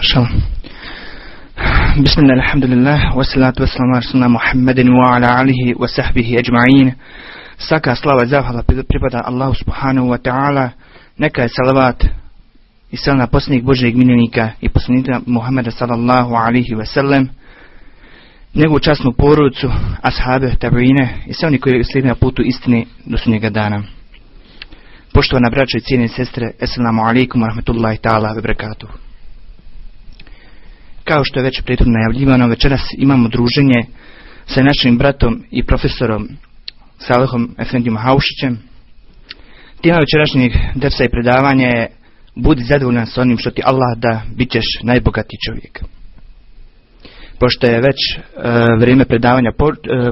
Šala. Bismillah, alhamdulillah, wassalatu wassalamu ala Muhammedin wa ala alihi wa sahbihi ajma'in. Svaka slava i zahvala pripada Allahu subhanahu wa ta'ala. Neka je salavat i salna posljednjeg Božeg miljenika i poslanika Muhammeda sallallahu alihi wa sallam. Njegovu časnu porodicu, ashabe, tabuine i sve oni koji slijede na putu istine do sunnjega dana. Poštovana braća i cijene sestre, assalamu alaikum wa rahmatullahi ta'ala wa barakatuhu. Kao što je već prethodno najavljivano, večeras imamo druženje sa našim bratom i profesorom Salehom Efendijom Haušićem. Tema večerašnjeg dersa i predavanja je Budi zadovoljan s onim što ti Allah da, bit ćeš najbogatiji čovjek. Pošto je već e, vrijeme predavanja e,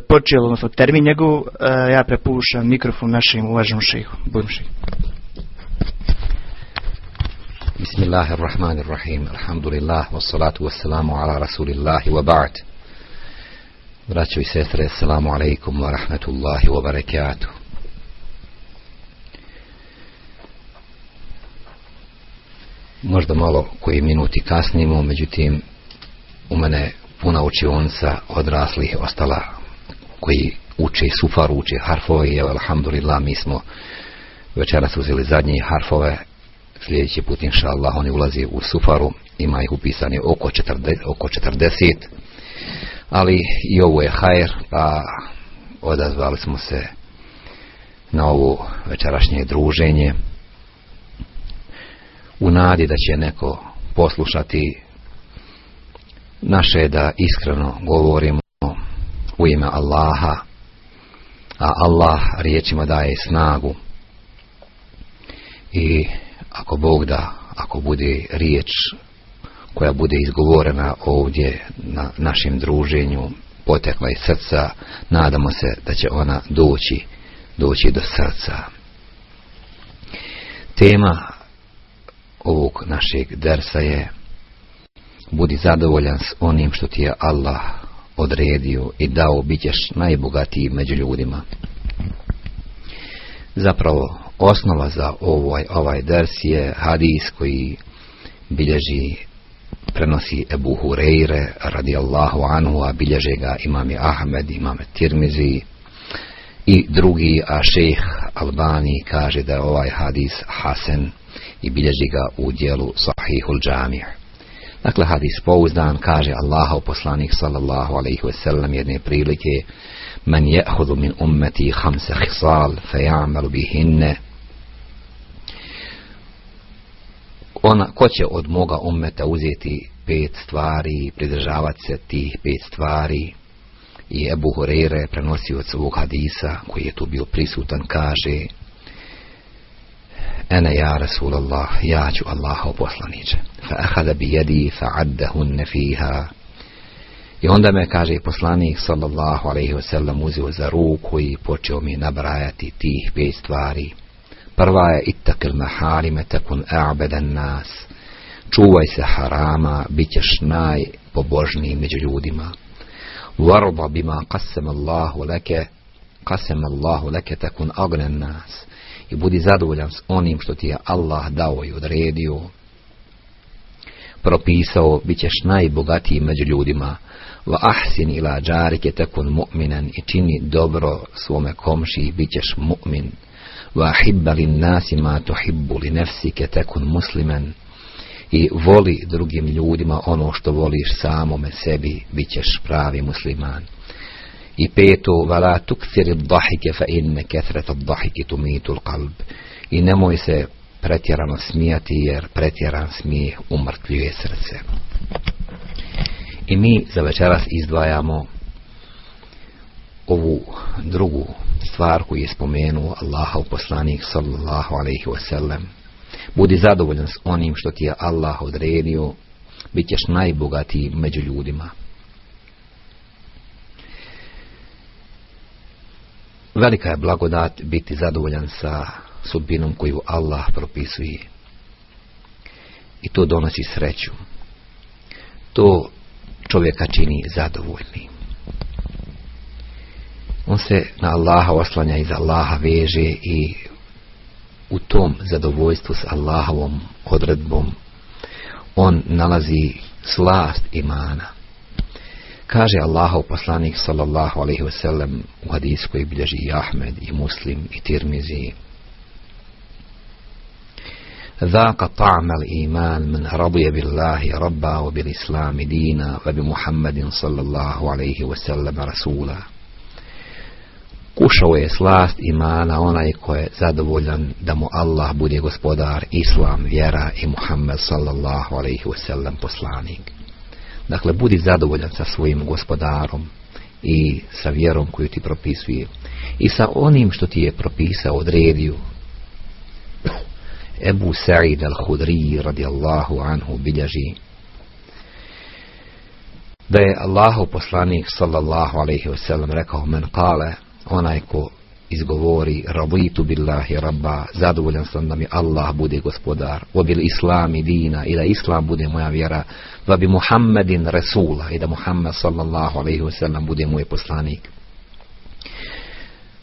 počelo, odnosno termin njegov, e, ja prepušam mikrofon našim uvaženom šehu. Budem šehu. Bismillahirrahmanirrahim. Alhamdulillah, wassalatu wassalamu ala rasulillahi wa ba'd. Braćo i sestre, assalamu alaikum wa rahmatullahi wa barakatuh. Možda malo koji minuti kasnimo, međutim, u mene puna učionca odraslih ostala koji uče sufar, uče harfove i alhamdulillah mi smo večeras uzeli zadnje harfove sljedeći put inša Allah oni ulazi u Sufaru ima ih upisani oko 40, oko 40 ali i ovo je hajer pa odazvali smo se na ovo večerašnje druženje u nadi da će neko poslušati naše da iskreno govorimo u ime Allaha a Allah riječima daje snagu. I ako Bog da, ako bude riječ koja bude izgovorena ovdje na našem druženju, potekla iz srca, nadamo se da će ona doći, doći do srca. Tema ovog našeg dersa je budi zadovoljan s onim što ti je Allah odredio i dao, bit ćeš najbogatiji među ljudima. Zapravo, Osnova za ovaj, ovaj ders je hadis koji bilježi prenosi Ebu Hureyre radijallahu anhu, a bilježe ga imame Ahmed, imame Tirmizi i drugi, a šejh Albani kaže da je ovaj hadis Hasan i bilježi ga u dijelu Sahihul Džamir. Dakle, hadis pouzdan kaže Allahov poslanik sallallahu alaihi sellem jedne prilike Men je'hudu min ummeti hamse hisal fe ja'malu bihinne ona, ko će od moga ummeta uzeti pet stvari i pridržavati se tih pet stvari i Ebu Horeire prenosio od svog hadisa koji je tu bio prisutan kaže Ene ja Rasulallah, ja ću Allaha poslaniče. Fa ahada bi jedi fa addahunne fiha I onda me, kaže poslanik sallallahu alaihi wasallam, uzeo za ruku i počeo mi nabrajati tih pet stvari. Prva je ittakil maharime takun a'bedan nas. Čuvaj se harama, bit ćeš najpobožniji među ljudima. Varba bima qasem Allahu leke, qasem Allahu leke takun agnen nas. I budi zadovoljan s onim što ti je Allah dao i odredio. Propisao, bit ćeš najbogatiji među ljudima va ahsin ila džarike tekun mu'minan i čini dobro svome komši i bit ćeš mu'min nasi ma tuhibbu li nefsike tekun musliman. I voli drugim ljudima ono što voliš samome sebi bit ćeš pravi musliman. I peto vala tukthiri dahike fa inne kethret dahike tumitu qalb i nemoj se pretjerano smijati jer pretjeran smijeh umrtvljuje srce. I mi za večeras izdvajamo ovu drugu stvar koju je spomenuo Allahov poslanik sallallahu alaihi wasallam. Budi zadovoljan s onim što ti je Allah odredio, bit ćeš najbogatiji među ljudima. Velika je blagodat biti zadovoljan sa sudbinom koju Allah propisuje. I to donosi sreću. To čovjeka čini zadovoljnim. On se na Allaha oslanja i za Allaha veže i u tom zadovoljstvu s Allahovom odredbom on nalazi slast imana. Kaže Allahov poslanik sallallahu alaihi wasallam u hadisu koji bilježi i Ahmed i Muslim i Tirmizi ذاق طعم الإيمان من رضي بالله ربا وبالإسلام دينا وبمحمد صلى الله عليه وسلم رسولا Kušao je slast imana onaj ko je zadovoljan da mu Allah bude gospodar, Islam, vjera i Muhammed sallallahu alaihi wasallam poslanik. Dakle, budi zadovoljan sa svojim gospodarom i sa vjerom koju ti propisuje i sa onim što ti je propisao, odredio. Ebu Sa'id al-Hudri radijallahu anhu bilježi da je Allahu poslanik sallallahu alaihi wasallam rekao men kale onaj ko izgovori raditu billahi rabba zadovoljan sam da mi Allah bude gospodar. Wa bil islami dina i da islam bude moja vjera. Wa bi muhammedin resula i da Muhammed sallallahu alaihi wasallam bude moj poslanik.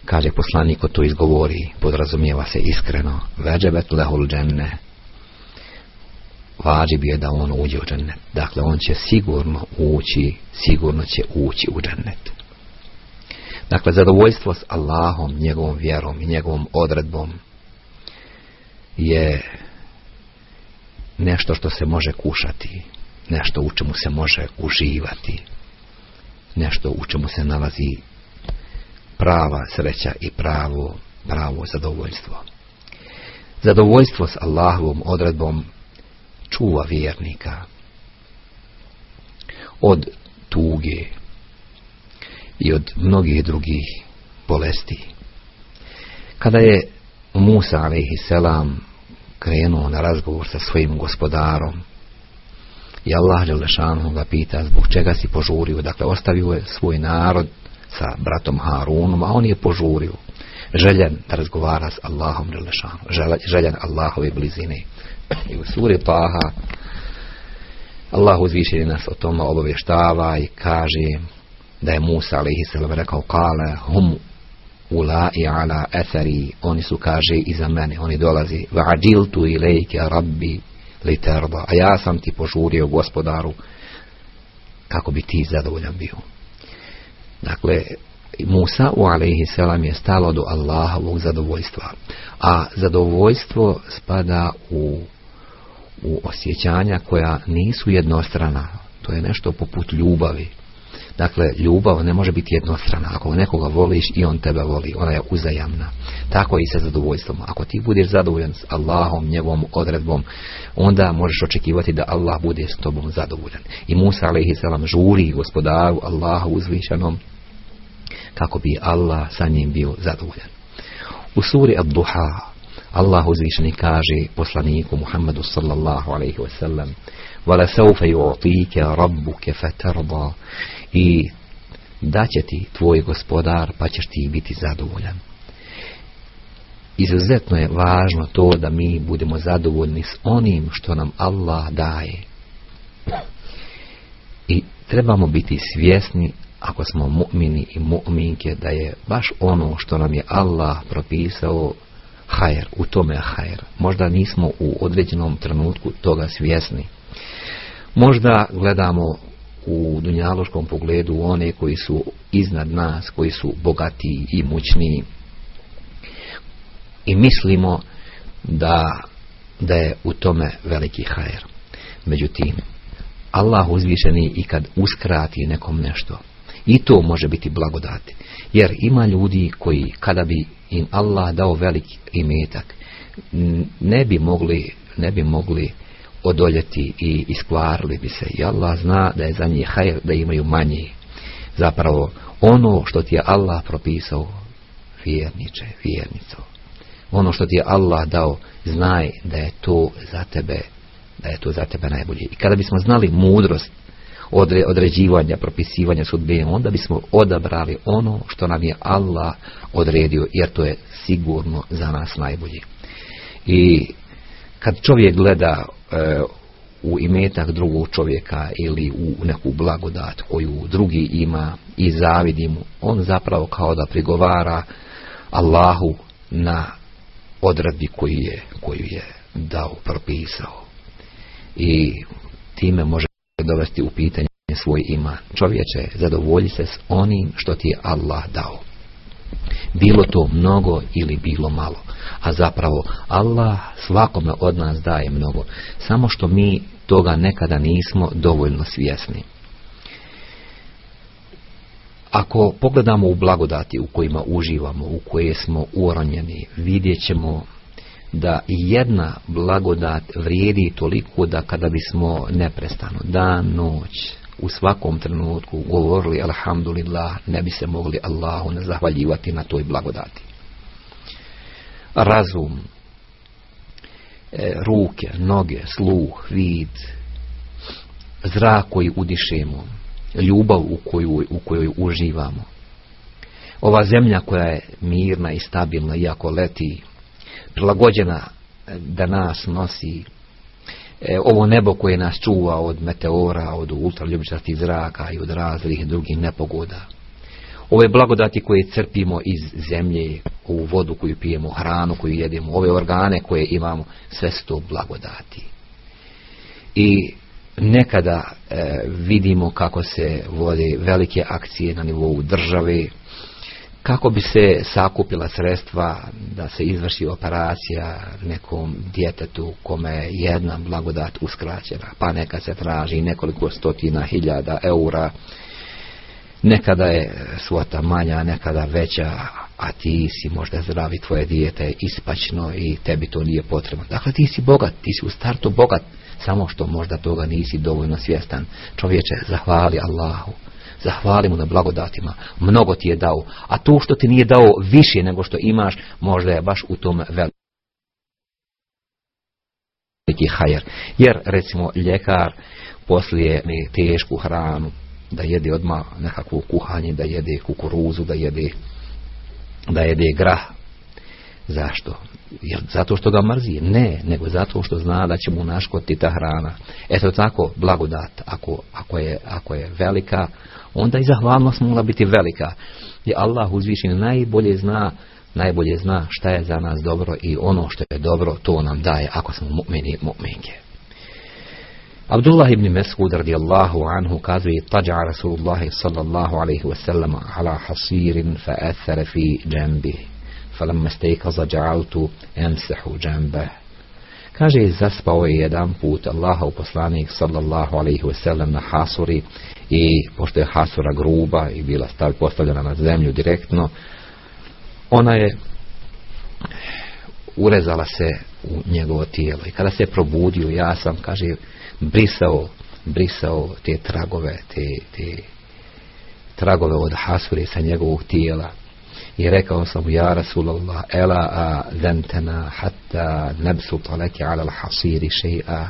Kaže poslanik ko to izgovori podrazumijeva se iskreno. Veđebet lehul dženne. Vađib je da on uđe u džennet. Dakle on će sigurno ući sigurno će ući u džennet Dakle, zadovoljstvo s Allahom, njegovom vjerom i njegovom odredbom je nešto što se može kušati, nešto u čemu se može uživati, nešto u čemu se nalazi prava sreća i pravo, pravo zadovoljstvo. Zadovoljstvo s Allahovom odredbom čuva vjernika od tuge, i od mnogih drugih bolesti. Kada je Musa a.s. krenuo na razgovor sa svojim gospodarom i Allah Đelešanu ga pita zbog čega si požurio, dakle ostavio je svoj narod sa bratom Harunom, a on je požurio željen da razgovara s Allahom Đelešanu, željen Allahove blizine. I u suri Taha Allah uzvišeni nas o tome obavještava i kaže da je Musa a.s. rekao kale hum ulai ala ethari oni su kaže iza mene. Oni dolazi va'adiltu ilajke rabbi li terda a ja sam ti požurio gospodaru kako bi ti zadovoljan bio. Dakle Musa u alaihi selam je stalo do Allahovog zadovoljstva. A zadovoljstvo spada u u osjećanja koja nisu jednostrana. To je nešto poput ljubavi Dakle, ljubav ne može biti jednostrana. Ako nekoga voliš i on tebe voli, ona je uzajamna. Tako i sa zadovoljstvom. Ako ti budeš zadovoljan s Allahom, njegovom odredbom, onda možeš očekivati da Allah bude s tobom zadovoljan. I Musa a.s. žuri gospodaru Allahu uzvišenom kako bi Allah sa njim bio zadovoljan. U suri Ad-Duha Allah uzvišeni kaže poslaniku Muhammedu sallallahu alaihi wasallam وَلَسَوْفَ يُعْطِيكَ رَبُّكَ فَتَرْضَى i da će ti tvoj gospodar pa ćeš ti biti zadovoljan. Izuzetno je važno to da mi budemo zadovoljni s onim što nam Allah daje. I trebamo biti svjesni ako smo mu'mini i mu'minke da je baš ono što nam je Allah propisao hajer, u tome hajer. Možda nismo u određenom trenutku toga svjesni. Možda gledamo u dunjaloškom pogledu one koji su iznad nas, koji su bogatiji i mućniji. I mislimo da, da je u tome veliki hajer. Međutim, Allah uzvišeni i kad uskrati nekom nešto, i to može biti blagodati. Jer ima ljudi koji kada bi im Allah dao veliki imetak, ne bi mogli, ne bi mogli odoljeti i iskvarili bi se. I Allah zna da je za njih hajr da imaju manje. Zapravo, ono što ti je Allah propisao, vjerniče, vjernico. Ono što ti je Allah dao, znaj da je to za tebe, da je to za tebe najbolje. I kada bismo znali mudrost odre, određivanja, propisivanja sudbine, onda bismo odabrali ono što nam je Allah odredio, jer to je sigurno za nas najbolje. I kad čovjek gleda e, u imetak drugog čovjeka ili u neku blagodat koju drugi ima i zavidi mu, on zapravo kao da prigovara Allahu na odredbi koju je, koju je dao, propisao. I time može dovesti u pitanje svoj iman. Čovječe, zadovolji se s onim što ti je Allah dao. Bilo to mnogo ili bilo malo. A zapravo Allah svakome od nas daje mnogo. Samo što mi toga nekada nismo dovoljno svjesni. Ako pogledamo u blagodati u kojima uživamo, u koje smo uronjeni, vidjet ćemo da jedna blagodat vrijedi toliko da kada bismo neprestano, dan, noć, u svakom trenutku govorili alhamdulillah, ne bi se mogli Allahu ne zahvaljivati na toj blagodati. Razum, e, ruke, noge, sluh, vid, zrak koji udišemo, ljubav u, koju, u kojoj uživamo. Ova zemlja koja je mirna i stabilna, iako leti, prilagođena da nas nosi e, ovo nebo koje nas čuva od meteora, od ultraljubičastih zraka i od raznih drugih nepogoda. Ove blagodati koje crpimo iz zemlje, ovu vodu koju pijemo, hranu koju jedemo, ove organe koje imamo, sve su to blagodati. I nekada e, vidimo kako se vode velike akcije na nivou države, kako bi se sakupila sredstva da se izvrši operacija nekom djetetu kome je jedna blagodat uskraćena, pa neka se traži nekoliko stotina hiljada eura, nekada je svota manja, nekada veća, a ti si možda zdravi, tvoje dijete je ispačno i tebi to nije potrebno. Dakle, ti si bogat, ti si u startu bogat, samo što možda toga nisi dovoljno svjestan. Čovječe, zahvali Allahu Zahvali mu na blagodatima. Mnogo ti je dao. A to što ti nije dao više nego što imaš, možda je baš u tom veliki hajer. Jer, recimo, ljekar poslije mi tešku hranu, da jede odmah nekakvo kuhanje, da jede kukuruzu, da jede, da jede grah. Zašto? Jer zato što ga mrzi? Ne, nego zato što zna da će mu naškoti ta hrana. Eto tako, blagodat, ako, ako, je, ako je velika, onda i zahvalnost mogla biti velika. I Allah uzvišen najbolje zna najbolje zna šta je za nas dobro i ono što je dobro to nam daje ako smo mu'mini mu'minke. Abdullah ibn Mas'ud radijallahu anhu kazuje tađa Rasulullah sallallahu alaihi wasallam ala hasirin fa fi džambih falamma stejkaza ja'altu emsahu džambah Kaže, zaspao je jedan put Allahov poslanik sallallahu alaihi wasallam na hasuri i pošto je hasura gruba i bila stav postavljena na zemlju direktno, ona je urezala se u njegovo tijelo. I kada se probudio ja sam, kaže, brisao, brisao te tragove, te, te tragove od hasure sa njegovog tijela i rekao sam ja Rasulallah ela a zentena hatta nebsu taleki ala hasiri še'a?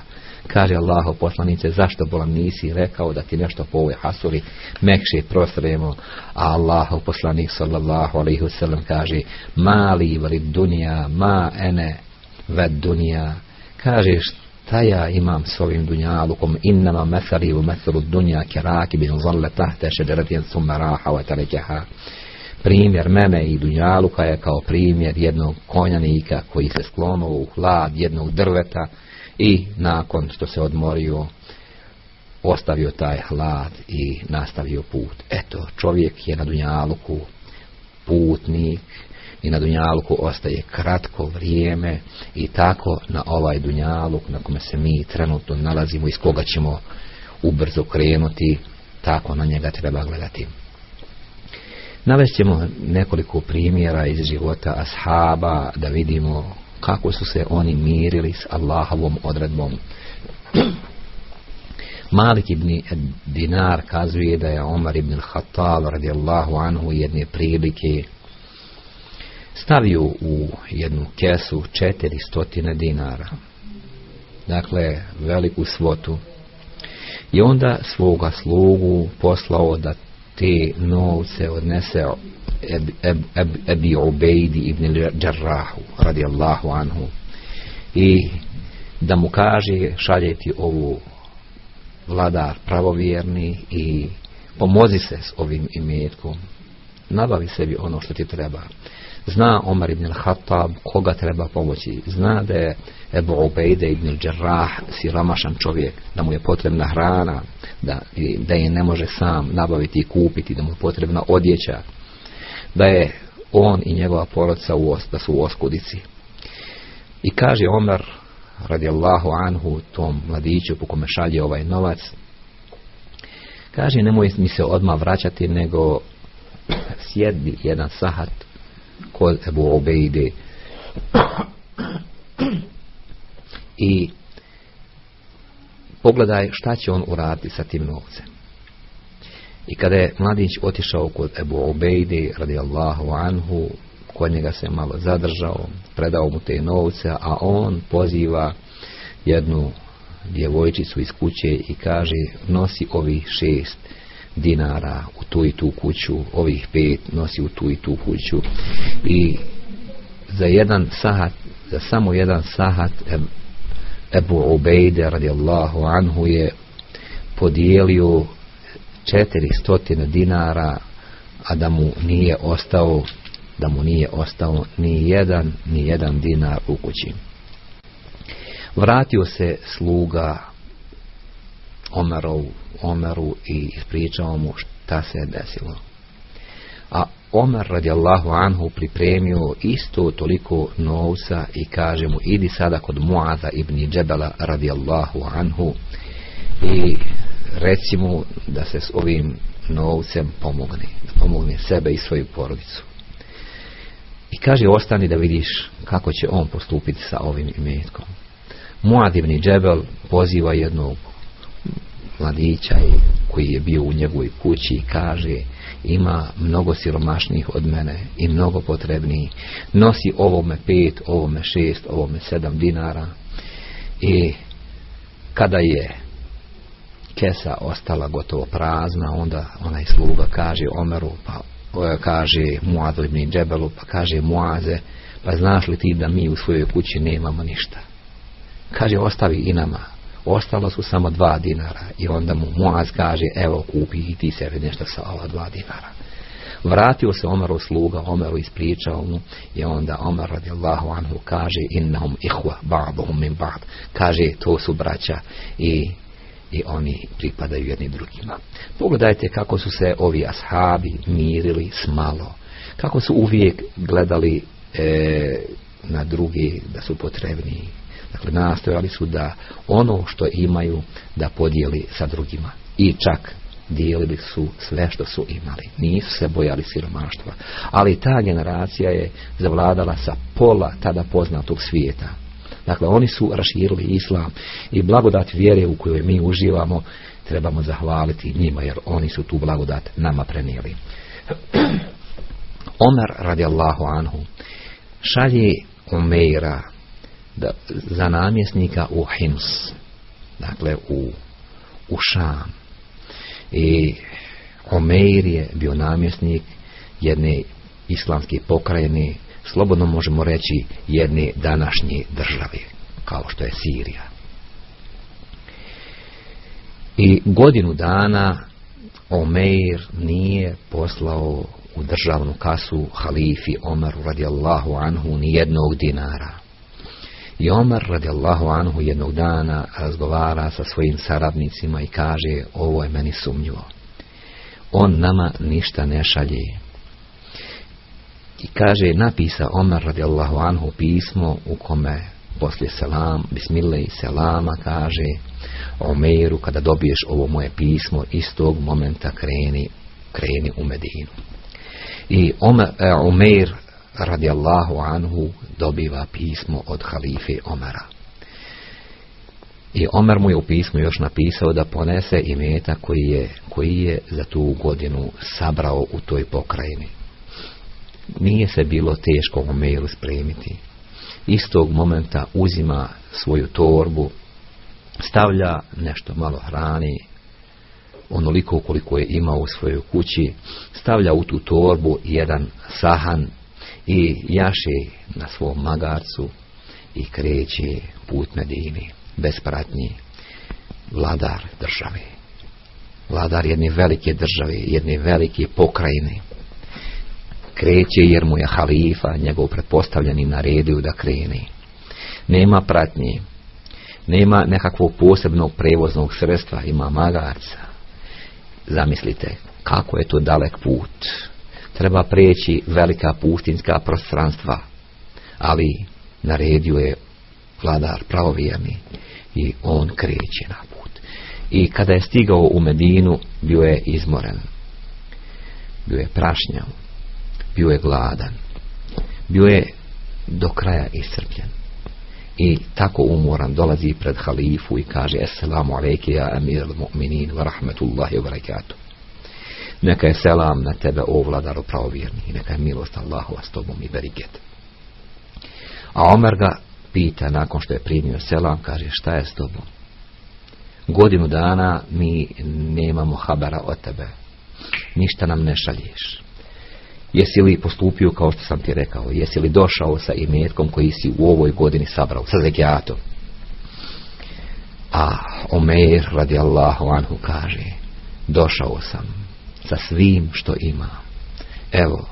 Kaže Allahu poslanice zašto bolam nisi rekao da ti nešto po ovoj hasuri mekše prosremo a Allahu poslanik sallallahu alaihi wasallam kaže mali vali dunja ma ene ved dunja. Kaže šta ja imam s ovim dunjalukom? Innama mesari u mesaru dunja keraki bin zalle tahte šederatin summa raha wa tarekeha primjer mene i Dunjaluka je kao primjer jednog konjanika koji se sklonuo u hlad jednog drveta i nakon što se odmorio ostavio taj hlad i nastavio put. Eto, čovjek je na Dunjaluku putnik i na Dunjaluku ostaje kratko vrijeme i tako na ovaj Dunjaluk na kome se mi trenutno nalazimo iz koga ćemo ubrzo krenuti, tako na njega treba gledati. Navešćemo nekoliko primjera iz života ashaba da vidimo kako su se oni mirili s Allahovom odredbom. Malik ibn Dinar kazuje da je Omar ibn Khattab radijallahu anhu jedne prilike stavio u jednu kesu četiri stotine dinara. Dakle, veliku svotu. I onda svoga slugu poslao da te novce odnese Ebi Ubejdi ibn Jarrahu radijallahu anhu. I da mu kaže šaljeti ovu vladar pravovjerni i pomozi se s ovim imetkom. Nabavi sebi ono što ti treba Zna Omar ibn al-Hattab koga treba pomoći. Zna da je Ebu Ubejde ibn al-Đerrah siramašan čovjek, da mu je potrebna hrana, da, da je ne može sam nabaviti i kupiti, da mu je potrebna odjeća, da je on i njegova porodica u, da su u oskudici. I kaže Omer radijallahu anhu tom mladiću po kome šalje ovaj novac kaže nemoj mi se odmah vraćati nego sjedi jedan sahat kod Ebu Obejde i pogledaj šta će on uraditi sa tim novcem. I kada je mladić otišao kod Ebu Obejde radijallahu anhu kod njega se malo zadržao, predao mu te novce, a on poziva jednu djevojčicu iz kuće i kaže nosi ovih šest dinara u tu i tu kuću, ovih pet nosi u tu i tu kuću. I za jedan sahat, za samo jedan sahat Ebu Ubejde radijallahu anhu je podijelio četiri stotine dinara a da mu nije ostao da mu nije ostao ni jedan ni jedan dinar u kući. Vratio se sluga Omerov, Omeru i ispričao mu šta se desilo a Omer radijallahu anhu pripremio isto toliko novca i kaže mu idi sada kod Muaza ibn Džebela radijallahu anhu i reci mu da se s ovim novcem pomogne da pomogne sebe i svoju porodicu i kaže ostani da vidiš kako će on postupiti sa ovim imetkom. Muad ibn Džebel poziva jednog mladića koji je bio u njegovoj kući i kaže ima mnogo siromašnijih od mene i mnogo potrebniji. Nosi ovome pet, ovome šest, ovome sedam dinara i kada je kesa ostala gotovo prazna, onda onaj sluga kaže Omeru, pa kaže Muazu ibn Džebelu, pa kaže Muaze, pa znaš li ti da mi u svojoj kući nemamo ništa? Kaže, ostavi i nama. Ostalo su samo dva dinara. I onda mu Muaz kaže, evo kupi i ti sebi nešto sa ova dva dinara. Vratio se Omeru sluga, Omeru ispričao mu i onda Omer radijallahu anhu kaže innahum ihwa ba'duhum min ba'd. Kaže, to su braća i i oni pripadaju jedni drugima. Pogledajte kako su se ovi ashabi mirili s malo. Kako su uvijek gledali e, na drugi da su potrebni. Dakle, nastojali su da ono što imaju da podijeli sa drugima. I čak dijelili su sve što su imali. Nisu se bojali siromaštva. Ali ta generacija je zavladala sa pola tada poznatog svijeta. Dakle, oni su raširili islam i blagodat vjere u kojoj mi uživamo trebamo zahvaliti njima jer oni su tu blagodat nama prenijeli. Omer radijallahu anhu šalje Umeira da, za namjesnika u Hims, dakle u, u Šam. I Omeir je bio namjesnik jedne islamske pokrajine slobodno možemo reći jedne današnje države, kao što je Sirija. I godinu dana Omeir nije poslao u državnu kasu halifi Omeru radijallahu anhu ni jednog dinara. I Omar radijallahu anhu jednog dana razgovara sa svojim saradnicima i kaže ovo je meni sumnjivo. On nama ništa ne šalje i kaže napisa Omar radijallahu anhu pismo u kome poslije selam, bismillah i selama kaže Omeru kada dobiješ ovo moje pismo istog momenta kreni, kreni u Medinu. I Omer, e, Omer radijallahu anhu dobiva pismo od halife Omara. I Omer mu je u pismu još napisao da ponese imeta koji je, koji je za tu godinu sabrao u toj pokrajini. Nije se bilo teško Omeru spremiti. Istog momenta uzima svoju torbu, stavlja nešto malo hrani, onoliko koliko je imao u svojoj kući, stavlja u tu torbu jedan sahan i jaše na svom magarcu i kreće put Medini, bez pratnji, vladar države. Vladar jedne velike države, jedne velike pokrajine, Kreće jer mu je halifa, njegov pretpostavljeni, naredio da kreni. Nema pratnje, nema nekakvog posebnog prevoznog sredstva, ima magarca. Zamislite, kako je to dalek put. Treba preći velika pustinska prostranstva, ali naredio je vladar pravovjerni i on kreće na put. I kada je stigao u Medinu, bio je izmoren. Bio je prašnjav. Bio je gladan. Bio je do kraja iscrpljen. I tako umoran dolazi pred halifu i kaže Assalamu alaike ja amir mu'minin wa rahmetullahi wa barakatuh. Neka je selam na tebe o vladaru pravovjerni i neka je milost Allahu s tobom i beriket. A Omer ga pita nakon što je primio selam, kaže šta je s tobom? Godinu dana mi nemamo habara od tebe. Ništa nam ne šalješ. Jesi li postupio kao što sam ti rekao? Jesi li došao sa imetkom koji si u ovoj godini sabrao? Sa zekijatom? A Omer radijallahu anhu kaže došao sam sa svim što ima. Evo,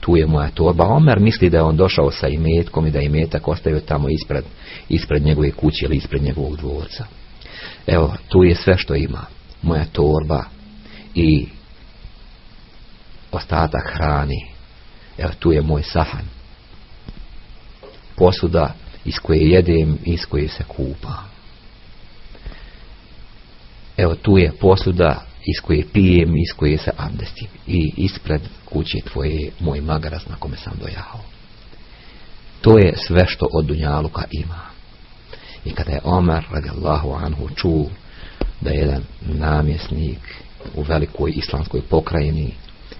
tu je moja torba. Omer misli da je on došao sa imetkom i da je imetak ostavio tamo ispred, ispred njegove kuće ili ispred njegovog dvorca. Evo, tu je sve što ima. Moja torba i ostatak hrani. Evo, tu je moj sahan. Posuda iz koje jedem i iz koje se kupa. Evo, tu je posuda iz koje pijem, iz koje se abdestim. I ispred kuće tvoje moj magaras na kome sam dojao. To je sve što od Dunjaluka ima. I kada je Omar radijallahu anhu čuo da je jedan namjesnik u velikoj islamskoj pokrajini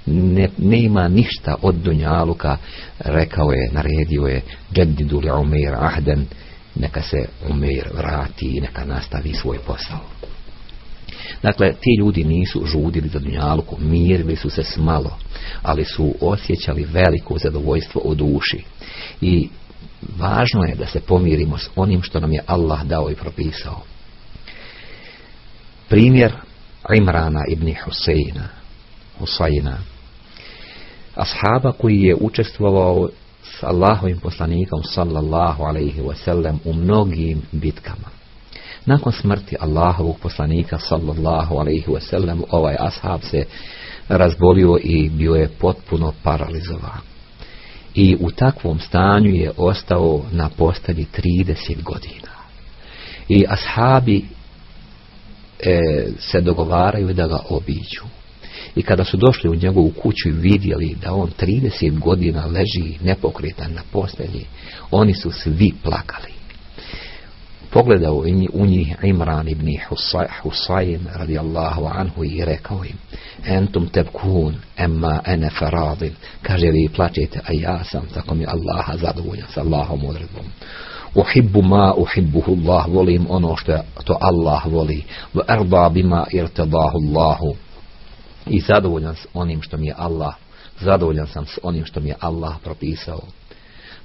ne, ne ima ništa od Dunjaluka, rekao je, naredio je, džedidu li Umeir ahden, neka se Umeir vrati i neka nastavi svoj posao. Dakle, ti ljudi nisu žudili za dunjalku, mirili su se s malo, ali su osjećali veliko zadovoljstvo u duši. I važno je da se pomirimo s onim što nam je Allah dao i propisao. Primjer Imrana ibn Husayna, Husayna, ashaba koji je učestvovao s Allahovim poslanikom sallallahu alaihi wasallam u mnogim bitkama. Nakon smrti Allahovog poslanika sallallahu alaihi wasallam ovaj ashab se razbolio i bio je potpuno paralizovan. I u takvom stanju je ostao na postelji 30 godina. I ashabi e, se dogovaraju da ga obiđu. I kada su došli u njegovu kuću i vidjeli da on 30 godina leži nepokretan na postelji, oni su svi plakali. Pogledao u njih Imran ibn Husayn radijallahu anhu i rekao im entum tebkun emma ene faradin kaže vi plaćete a ja sam tako mi Allaha zadovoljan sa Allahom odredbom. Uhibbu ma uhibbuhu Allah volim ono što to Allah voli. Wa arda bima irtadahu Allahu i zadovoljan s onim što mi je Allah zadovoljan sam s onim što mi je Allah propisao.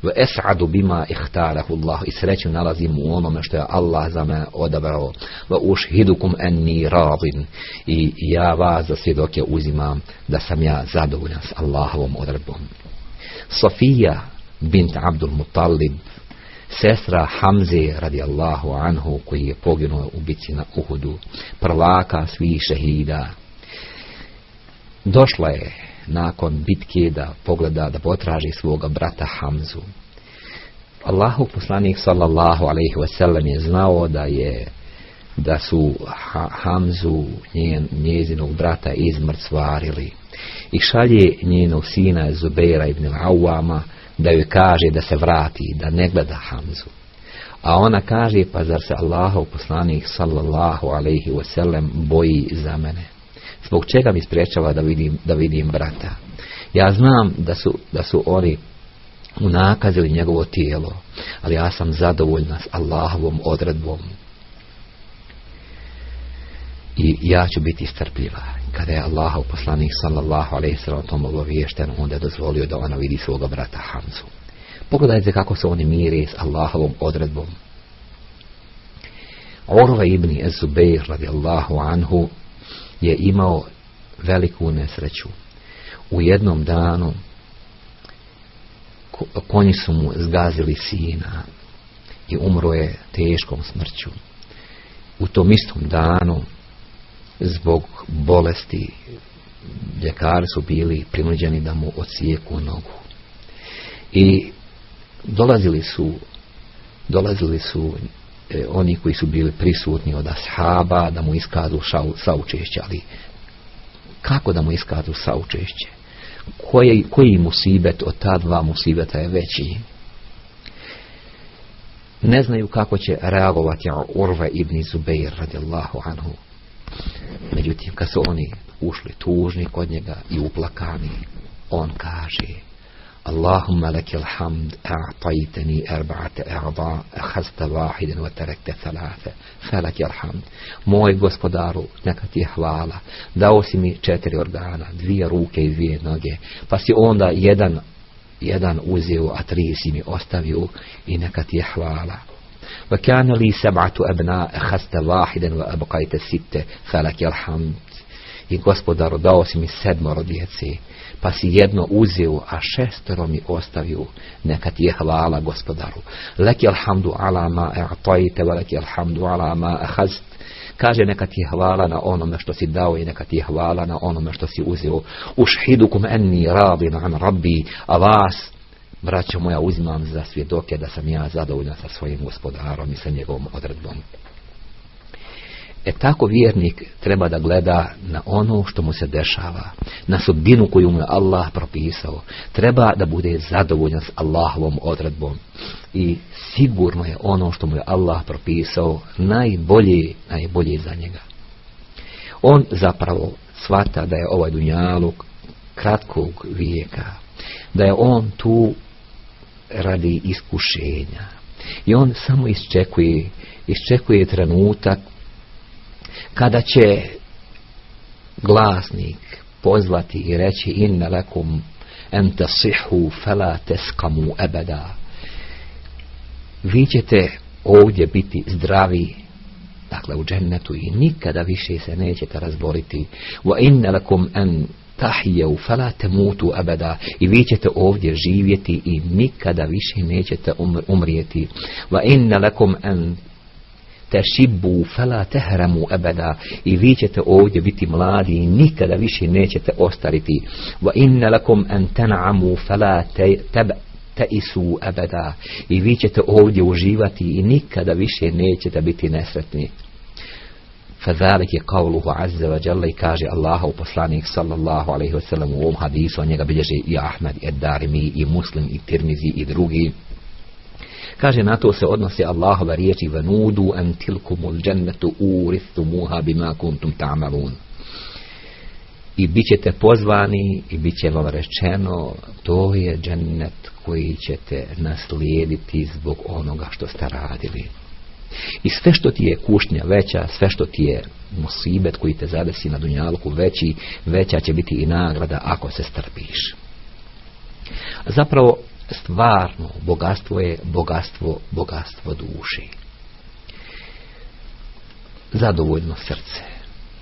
V es'adu bima ihtarahu Allah. I sreću nalazim u onome što je Allah za me odabrao. V ušhidukum enni radin. I ja vas za svjedoke uzimam da sam ja zadovoljan s Allahovom odredbom. Sofija bint Abdul Muttalib sestra Hamze radijallahu anhu koji je poginuo u bici na Uhudu prvaka svih šehida došla je nakon bitke da pogleda, da potraži svoga brata Hamzu. Allahu poslanik sallallahu alaihi wasallam je znao da je da su Hamzu njen, njezinog brata izmrcvarili i šalje njenog sina Zubeira ibn Awama da joj kaže da se vrati, da ne gleda Hamzu. A ona kaže, pa zar se Allahu poslanik sallallahu alaihi wasallam boji za mene? Zbog čega mi spriječava da vidim, da vidim brata? Ja znam da su, da su oni unakazili njegovo tijelo, ali ja sam zadovoljna s Allahovom odredbom. I ja ću biti strpljiva. Kada je Allahov poslanik sallallahu alaihi sallam tom obaviješten, onda je dozvolio da ona vidi svoga brata Hamzu. Pogledajte kako se oni miri s Allahovom odredbom. Urva ibn Ezubeir radijallahu anhu je imao veliku nesreću. U jednom danu konji su mu zgazili sina i umro je teškom smrću. U tom istom danu zbog bolesti ljekari su bili prinuđeni da mu ocijeku nogu. I dolazili su dolazili su e, oni koji su bili prisutni od ashaba da mu iskazu saučešće, ali kako da mu iskazu saučešće? Koji, koji musibet od ta dva musibeta je veći? Ne znaju kako će reagovati Urve ibn Zubeir radijallahu anhu. Međutim, kad su oni ušli tužni kod njega i uplakani, on kaže اللهم لك الحمد أعطيتني أربعة أعضاء أخذت واحدا وتركت ثلاثة فلك الحمد moj gospodaru neka ti je hvala dao si mi četiri organa dvije ruke i dvije noge pa si onda jedan jedan uzeo a tri si mi ostavio i neka ti je hvala وكان لي سبعة أبناء أخذت واحدا وأبقيت ستة فلك الحمد i gospodaru dao si mi sedmoro djece pa si jedno uzeo, a šestero mi ostavio, neka ti je hvala gospodaru. Leki alhamdu ala ma e'tajte, wa leki alhamdu ala ma ahazt. Kaže neka ti je hvala na onome što si dao i neka ti je hvala na onome što si uzeo. Ušhidukum enni radin an rabbi, a vas braćo moja uzimam za svjedoke da sam ja zadovoljan sa svojim gospodarom i sa njegovom odredbom. E tako vjernik treba da gleda na ono što mu se dešava, na sudbinu koju mu je Allah propisao. Treba da bude zadovoljan s Allahovom odredbom. I sigurno je ono što mu je Allah propisao najbolje, najbolje za njega. On zapravo svata da je ovaj dunjaluk kratkog vijeka, da je on tu radi iskušenja. I on samo iščekuje, iščekuje trenutak kada će glasnik pozvati i reći inna lakum en tasihu fela teskamu ebeda vi ćete ovdje biti zdravi dakle u džennetu i nikada više se nećete razboriti. Wa inna lakum en tahijev fela temutu ebeda i vi ćete ovdje živjeti i nikada više nećete umrijeti. Wa inna lakum en tešibbu fela tehramu ebeda i vi ćete ovdje biti mladi i nikada više nećete ostariti wa inna lakum an tan'amu fela teb teisu ebeda i vi ćete ovdje uživati i nikada više nećete biti nesretni فذلك قوله عز وجل kaže Allahov poslanik sallallahu alejhi ve sellem u ovom hadisu a njega bilježi i Ahmed i Darimi i Muslim i Tirmizi i drugi Kaže, na to se odnosi Allahova riječi vanudu an tilkumul džennetu urithumuha bima kuntum ta'malun. I bit ćete pozvani i bit će vam rečeno to je džennet koji ćete naslijediti zbog onoga što ste radili. I sve što ti je kušnja veća, sve što ti je musibet koji te zadesi na dunjalku veći, veća će biti i nagrada ako se strpiš. Zapravo stvarno bogatstvo je bogatstvo, bogatstvo duši. Zadovoljno srce,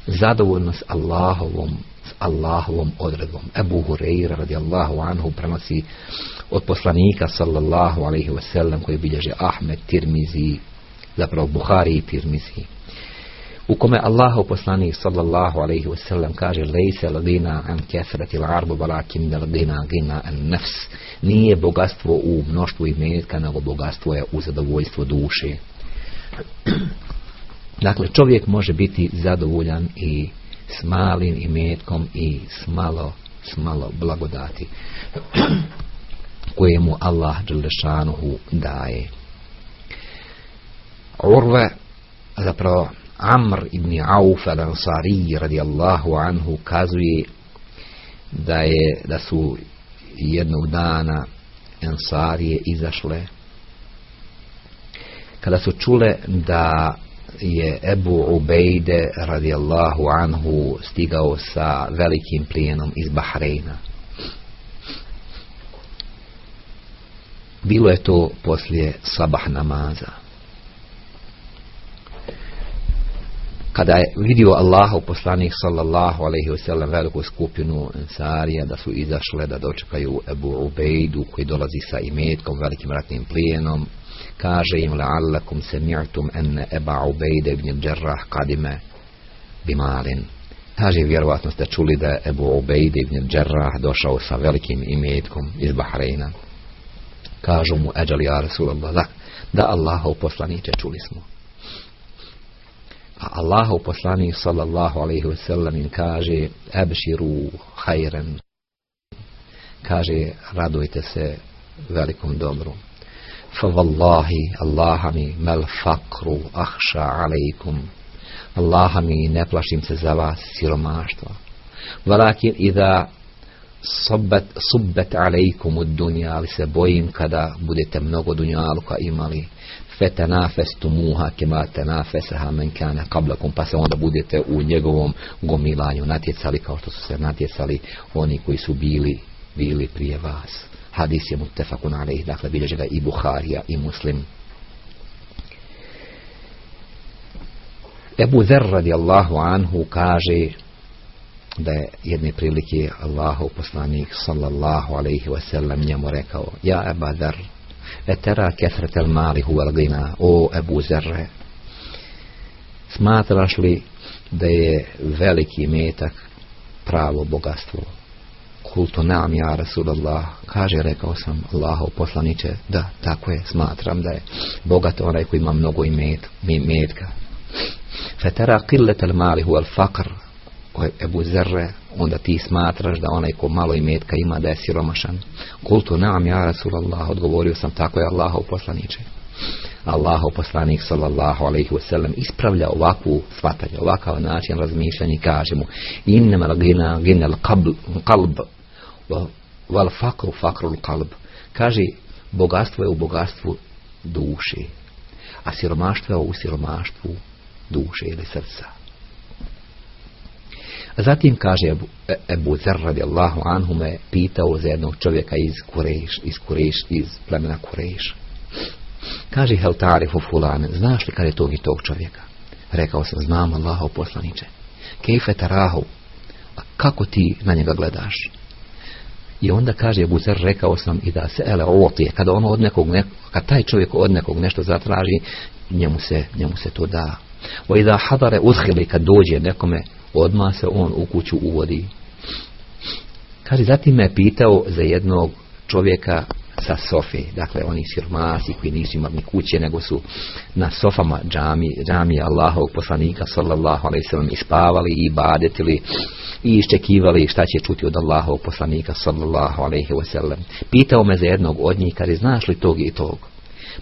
zadovoljno s Allahovom, s Allahovom odredbom. Ebu Hureyra radijallahu anhu prenosi od poslanika sallallahu alaihi wasallam koji bilježe Ahmed Tirmizi, zapravo Buhari i Tirmizi u kome Allahu poslanik sallallahu alaihi wasallam kaže lejse ladina an kesrati l'arbu valakin ladina gina an nafs. Nije bogatstvo u mnoštvu imetka nego bogatstvo je u zadovoljstvo duše. Dakle čovjek može biti zadovoljan i s malim imetkom i s malo, s malo blagodati koje mu Allah Đelešanuhu daje. Urve zapravo Amr ibn Auf al-Ansari radijallahu anhu kazuje da je da su jednog dana Ansarije izašle kada su čule da je Ebu Ubejde radijallahu anhu stigao sa velikim plijenom iz Bahreina. Bilo je to poslije sabah namaza. Kada je vidio Allahu poslanik sallallahu alaihi wasallam veliku skupinu Ensarija da su izašle da dočekaju Ebu Ubejdu koji dolazi sa imetkom, velikim ratnim plijenom. Kaže im la'allakum sami'tum enne Eba Ubejde ibn Đerrah kadime bimalin kaže vjerovatno ste čuli da je Ebu Ubejde ibn Đerrah došao sa velikim imetkom iz Bahreina. Kažu mu eđali ja Rasulallah da, da Allahov poslaniće čuli smo a Allahov poslanik sallallahu alaihi wasallam im kaže ebširu hajren kaže radujte se velikom dobru. Fa vallahi Allaha mi mel fakru ahša alaikum. Allaha mi ne plašim se za vas siromaštva. Valakin idha subbat, subbat alaikum od dunja ali se bojim kada budete mnogo dunjaluka imali fetanafestumuha kema tenafesaha men kana qablakum pa se onda budete u njegovom gomilanju natjecali kao što su se natjecali oni koji su bili bili prije vas. Hadis je muttefakun alejh dakle bilježe ga i Buharija i Muslim. Ebu Zer radijallahu anhu kaže da je jedne prilike Allahu poslanik sallallahu alaihi wasallam njemu rekao ja Eba Zer etera kesretel mali huvel gina o Ebu Zerre. Smatraš li da je veliki metak pravo bogatstvo? Kultu nam ja Rasulallah. Kaže rekao sam Allahov poslaniće da tako je smatram da je bogat onaj koji ima mnogo imet, metka. Fetera qilletel mali huvel fakr o Ebu Zerre onda ti smatraš da onaj ko malo imetka ima da je siromašan. Kultu nam ja Rasulallah, odgovorio sam tako je Allahov poslaniče. Allahov poslanik sallallahu alaihi wasallam ispravlja ovakvu shvatanje, ovakav način razmišljanja i kaže mu innama gina gina qalb wal fakru fakru qalb kaže bogatstvo je u bogatstvu duše a siromaštvo je u siromaštvu duše ili srca Zatim kaže Ebu, Ebu Zer radijallahu anhu me pitao za jednog čovjeka iz Kureš, iz Kureš, iz plemena Kureš. Kaže hel tarifu znaš li kada je tog i tog čovjeka? Rekao sam, znam Allahov poslaniče. Kejfe tarahu, a kako ti na njega gledaš? I onda kaže Ebu Zer, rekao sam i da se ele otije, kada on od nekog, ne, kad taj čovjek od nekog nešto zatraži, njemu se, njemu se to da. O i da hadare uzhili kad dođe nekome odmah se on u kuću uvodi. Kaže, zatim me pitao za jednog čovjeka sa sofe, dakle oni sirmasi koji nisu imali kuće, nego su na sofama džami, džami Allahovog poslanika sallallahu alaihi sallam ispavali i badetili i iščekivali šta će čuti od Allahovog poslanika sallallahu alaihi wasallam. Pitao me za jednog od njih, kaže, znaš li tog i tog?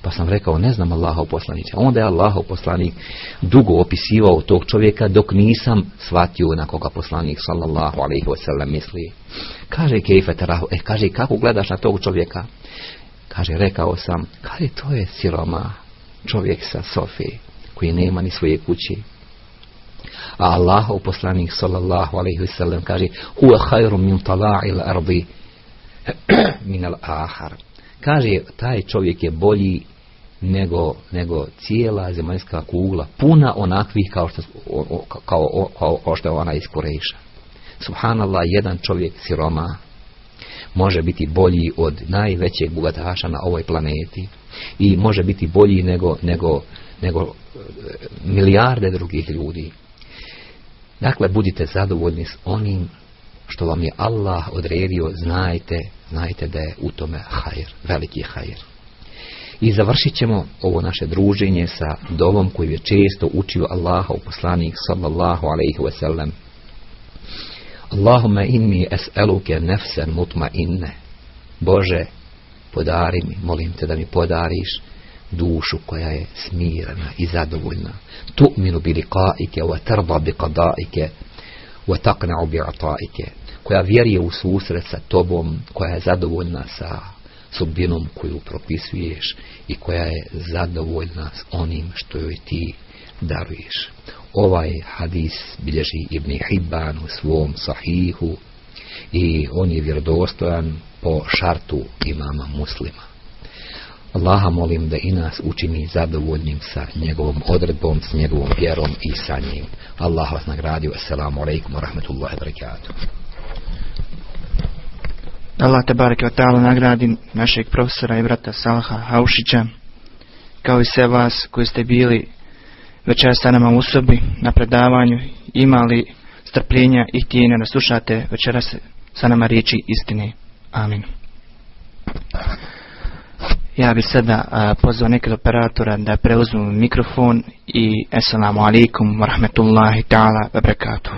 Pa sam rekao, ne znam Allahov poslanića. Onda je Allahov poslanik dugo opisivao tog čovjeka dok nisam shvatio na koga poslanik sallallahu alaihi wasallam misli. Kaže kejfe terahu, e kaže kako gledaš na tog čovjeka? Kaže, rekao sam, kaže to je siroma čovjek sa Sofije koji nema ni svoje kući. A Allahov poslanik sallallahu alaihi wasallam kaže, huwa khairu min tala'il ardi min al-ahar kaže taj čovjek je bolji nego, nego cijela zemaljska kugla puna onakvih kao što, kao, kao, kao što je ona iz Kureša subhanallah jedan čovjek siroma može biti bolji od najvećeg bogataša na ovoj planeti i može biti bolji nego, nego, nego e, milijarde drugih ljudi. Dakle budite zadovoljni s onim što vam je Allah odredio znajte znajte da je u tome hajr, veliki hajr. I završit ćemo ovo naše druženje sa dovom koji je često učio Allaha u poslanik sallallahu alaihi wasallam. Allahumma inni es'eluke nefsen mutma inne. Bože, podari mi, molim te da mi podariš dušu koja je smirena i zadovoljna. Tu'minu bi liqaike wa tarda bi qadaike wa taqna'u bi ataike koja vjeruje u susret sa tobom, koja je zadovoljna sa sudbinom koju propisuješ i koja je zadovoljna s onim što joj ti daruješ. Ovaj hadis bilježi Ibn Hibban u svom sahihu i on je vjerodostojan po šartu imama muslima. Allaha molim da i nas učini zadovoljnim sa njegovom odredbom, s njegovom vjerom i sa njim. Allah vas nagradio. Assalamu alaikum wa rahmatullahi wa barakatuh. Allah te bareke ta'ala nagradi našeg profesora i brata Salaha Haušića, kao i sve vas koji ste bili večeras sa nama u sobi na predavanju, imali strpljenja i htjenja da slušate večeras sa nama riječi istine. Amin. Ja bih sada pozvao nekog operatora da preuzmu mikrofon i assalamu alaikum wa rahmetullahi ta'ala wa barakatuh.